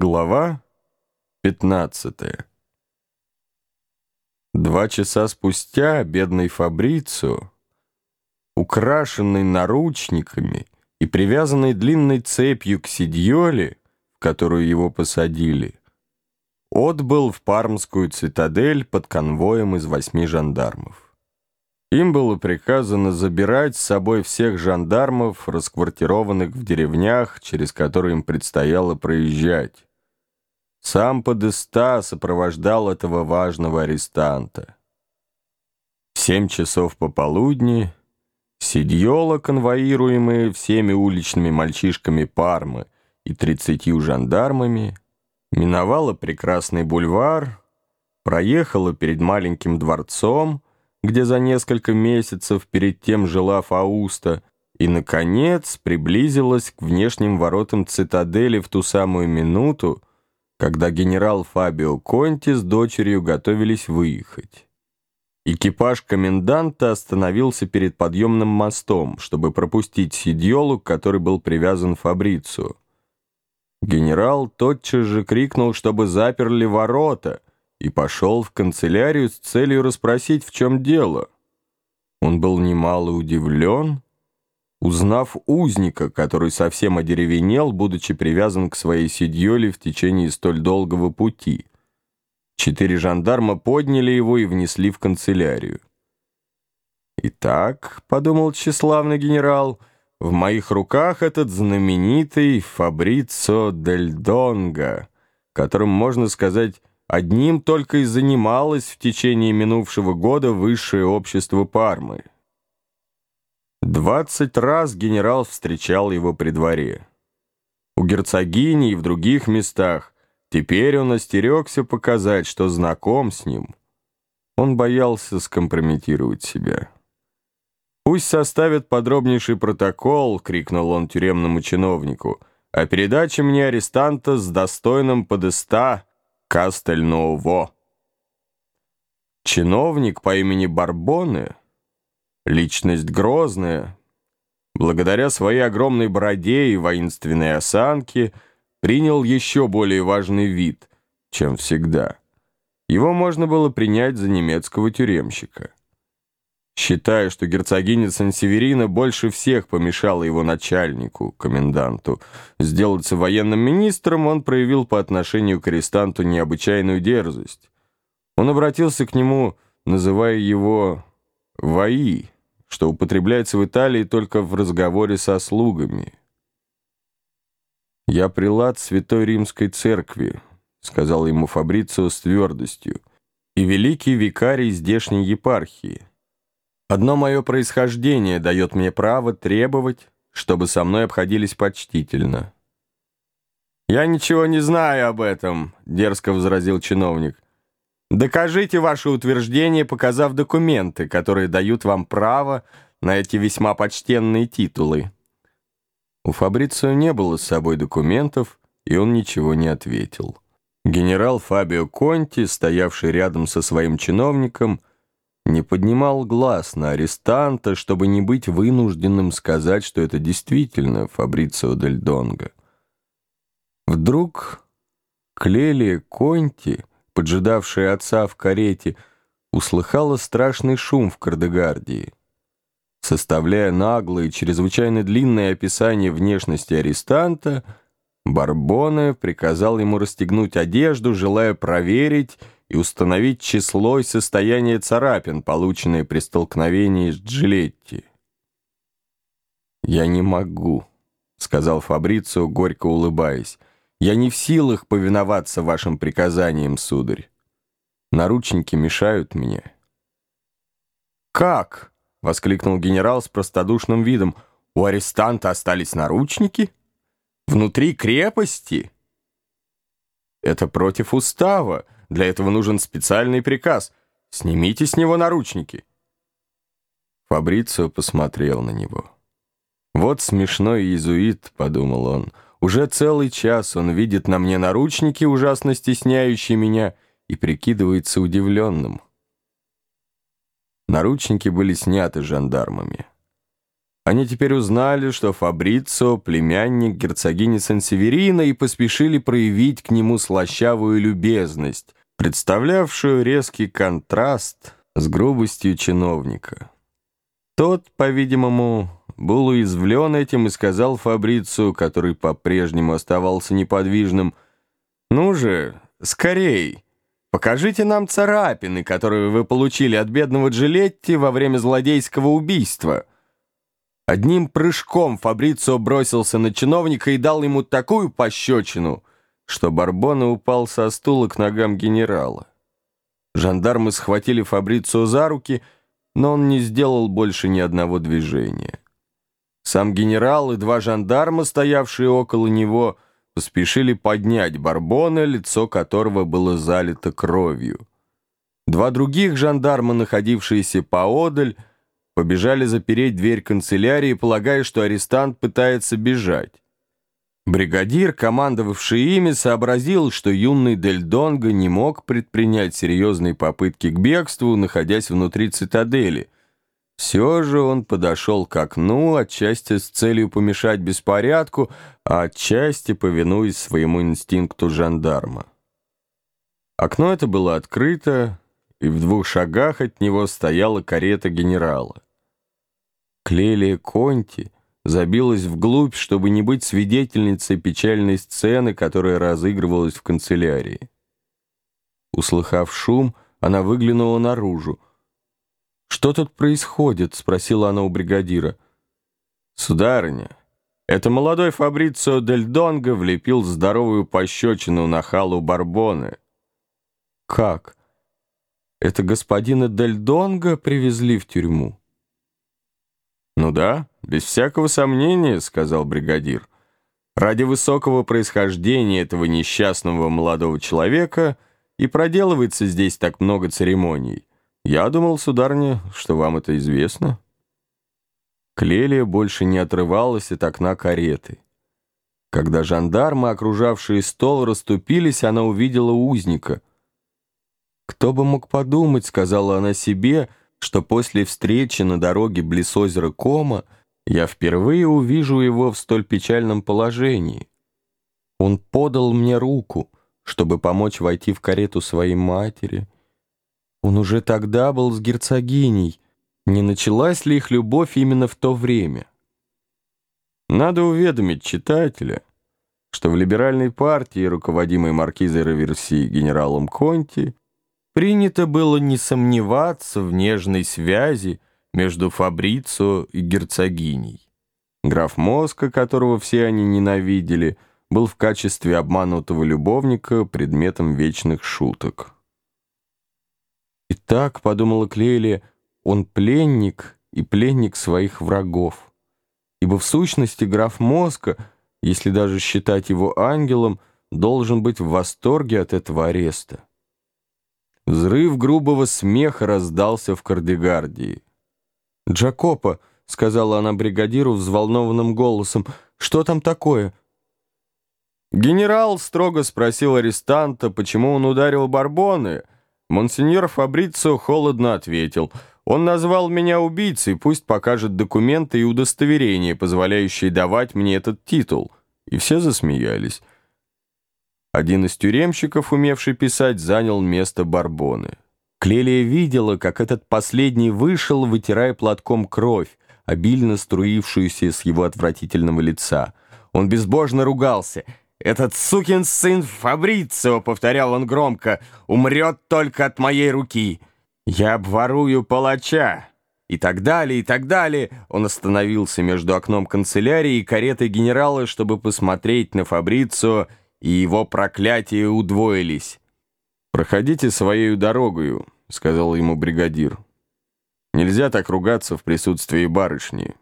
Глава 15 Два часа спустя бедный Фабрицу, украшенный наручниками и привязанный длинной цепью к сидьоле, в которую его посадили, отбыл в Пармскую цитадель под конвоем из восьми жандармов. Им было приказано забирать с собой всех жандармов, расквартированных в деревнях, через которые им предстояло проезжать. Сам Подеста сопровождал этого важного арестанта. В семь часов пополудни Сидьола, конвоируемые всеми уличными мальчишками Пармы и тридцатью жандармами, миновала прекрасный бульвар, проехала перед маленьким дворцом, где за несколько месяцев перед тем жила Фауста, и, наконец, приблизилась к внешним воротам цитадели в ту самую минуту, когда генерал Фабио Конти с дочерью готовились выехать. Экипаж коменданта остановился перед подъемным мостом, чтобы пропустить Сидьолу, который был привязан Фабрицу. Генерал тотчас же крикнул, чтобы заперли ворота — и пошел в канцелярию с целью расспросить, в чем дело. Он был немало удивлен, узнав узника, который совсем одеревенел, будучи привязан к своей сидьоле в течение столь долгого пути. Четыре жандарма подняли его и внесли в канцелярию. «Итак», — подумал тщеславный генерал, — «в моих руках этот знаменитый Фабрицо Дель Донго, которым, можно сказать, Одним только и занималось в течение минувшего года высшее общество Пармы. Двадцать раз генерал встречал его при дворе. У герцогини и в других местах теперь он остерегся показать, что знаком с ним. Он боялся скомпрометировать себя. «Пусть составят подробнейший протокол», — крикнул он тюремному чиновнику, «о передаче мне арестанта с достойным подеста Кастельново. Чиновник по имени Барбоне, личность грозная, благодаря своей огромной бороде и воинственной осанке, принял еще более важный вид, чем всегда. Его можно было принять за немецкого тюремщика. Считая, что герцогиня Сан-Северина больше всех помешала его начальнику, коменданту, сделаться военным министром, он проявил по отношению к арестанту необычайную дерзость. Он обратился к нему, называя его «вои», что употребляется в Италии только в разговоре со слугами. «Я прилад Святой Римской Церкви», — сказал ему Фабрицио с твердостью, «и великий викарий здешней епархии». Одно мое происхождение дает мне право требовать, чтобы со мной обходились почтительно. «Я ничего не знаю об этом», — дерзко возразил чиновник. «Докажите ваше утверждение, показав документы, которые дают вам право на эти весьма почтенные титулы». У Фабрицио не было с собой документов, и он ничего не ответил. Генерал Фабио Конти, стоявший рядом со своим чиновником, не поднимал глаз на арестанта, чтобы не быть вынужденным сказать, что это действительно Фабрицио Дель Донго. Вдруг Клелия Конти, поджидавшая отца в карете, услыхала страшный шум в Кардегардии. Составляя наглое и чрезвычайно длинное описание внешности арестанта, Барбоне приказал ему расстегнуть одежду, желая проверить, и установить число и состояние царапин, полученные при столкновении с Джилетти. «Я не могу», — сказал Фабрицио, горько улыбаясь. «Я не в силах повиноваться вашим приказаниям, сударь. Наручники мешают мне». «Как?» — воскликнул генерал с простодушным видом. «У арестанта остались наручники? Внутри крепости?» «Это против устава», для этого нужен специальный приказ. Снимите с него наручники». Фабрицио посмотрел на него. «Вот смешной иезуит», — подумал он. «Уже целый час он видит на мне наручники, ужасно стесняющие меня, и прикидывается удивленным». Наручники были сняты жандармами. Они теперь узнали, что Фабрицио — племянник герцогини Сан-Северина и поспешили проявить к нему слащавую любезность, представлявшую резкий контраст с грубостью чиновника. Тот, по-видимому, был уязвлен этим и сказал Фабрицу, который по-прежнему оставался неподвижным, «Ну же, скорей, покажите нам царапины, которые вы получили от бедного Джилетти во время злодейского убийства». Одним прыжком Фабрицио бросился на чиновника и дал ему такую пощечину, что Барбона упал со стула к ногам генерала. Жандармы схватили Фабрицио за руки, но он не сделал больше ни одного движения. Сам генерал и два жандарма, стоявшие около него, поспешили поднять Барбона, лицо которого было залито кровью. Два других жандарма, находившиеся поодаль, побежали запереть дверь канцелярии, полагая, что арестант пытается бежать. Бригадир, командовавший ими, сообразил, что юный Дель Донго не мог предпринять серьезные попытки к бегству, находясь внутри цитадели. Все же он подошел к окну, отчасти с целью помешать беспорядку, а отчасти повинуясь своему инстинкту жандарма. Окно это было открыто, и в двух шагах от него стояла карета генерала. Клелия Конти забилась вглубь, чтобы не быть свидетельницей печальной сцены, которая разыгрывалась в канцелярии. Услыхав шум, она выглянула наружу. «Что тут происходит?» — спросила она у бригадира. «Сударыня, это молодой Фабрицио Дель Донго влепил здоровую пощечину на халу Барбоне». «Как? Это господина Дель Донго привезли в тюрьму?» «Ну да, без всякого сомнения», — сказал бригадир. «Ради высокого происхождения этого несчастного молодого человека и проделывается здесь так много церемоний. Я думал, сударыня, что вам это известно». Клелия больше не отрывалась от окна кареты. Когда жандармы, окружавшие стол, расступились, она увидела узника. «Кто бы мог подумать», — сказала она себе, — что после встречи на дороге близ озера Кома я впервые увижу его в столь печальном положении. Он подал мне руку, чтобы помочь войти в карету своей матери. Он уже тогда был с герцогиней. Не началась ли их любовь именно в то время? Надо уведомить читателя, что в либеральной партии, руководимой маркизой Раверси генералом Конти, Принято было не сомневаться в нежной связи между Фабрицио и герцогиней. Граф Моска, которого все они ненавидели, был в качестве обманутого любовника предметом вечных шуток. «Итак», — подумала Клелия, — «он пленник и пленник своих врагов. Ибо в сущности граф Моска, если даже считать его ангелом, должен быть в восторге от этого ареста. Взрыв грубого смеха раздался в Кардегардии. «Джакопо», — сказала она бригадиру взволнованным голосом, — «что там такое?» Генерал строго спросил арестанта, почему он ударил Барбоны. Монсеньор Фабрицио холодно ответил. «Он назвал меня убийцей, пусть покажет документы и удостоверения, позволяющие давать мне этот титул». И все засмеялись. Один из тюремщиков, умевший писать, занял место Барбоны. Клелия видела, как этот последний вышел, вытирая платком кровь, обильно струившуюся с его отвратительного лица. Он безбожно ругался. «Этот сукин сын Фабрицио», — повторял он громко, — «умрет только от моей руки. Я обворую палача». И так далее, и так далее. Он остановился между окном канцелярии и каретой генерала, чтобы посмотреть на Фабрицио и его проклятия удвоились. «Проходите своею дорогою», — сказал ему бригадир. «Нельзя так ругаться в присутствии барышни».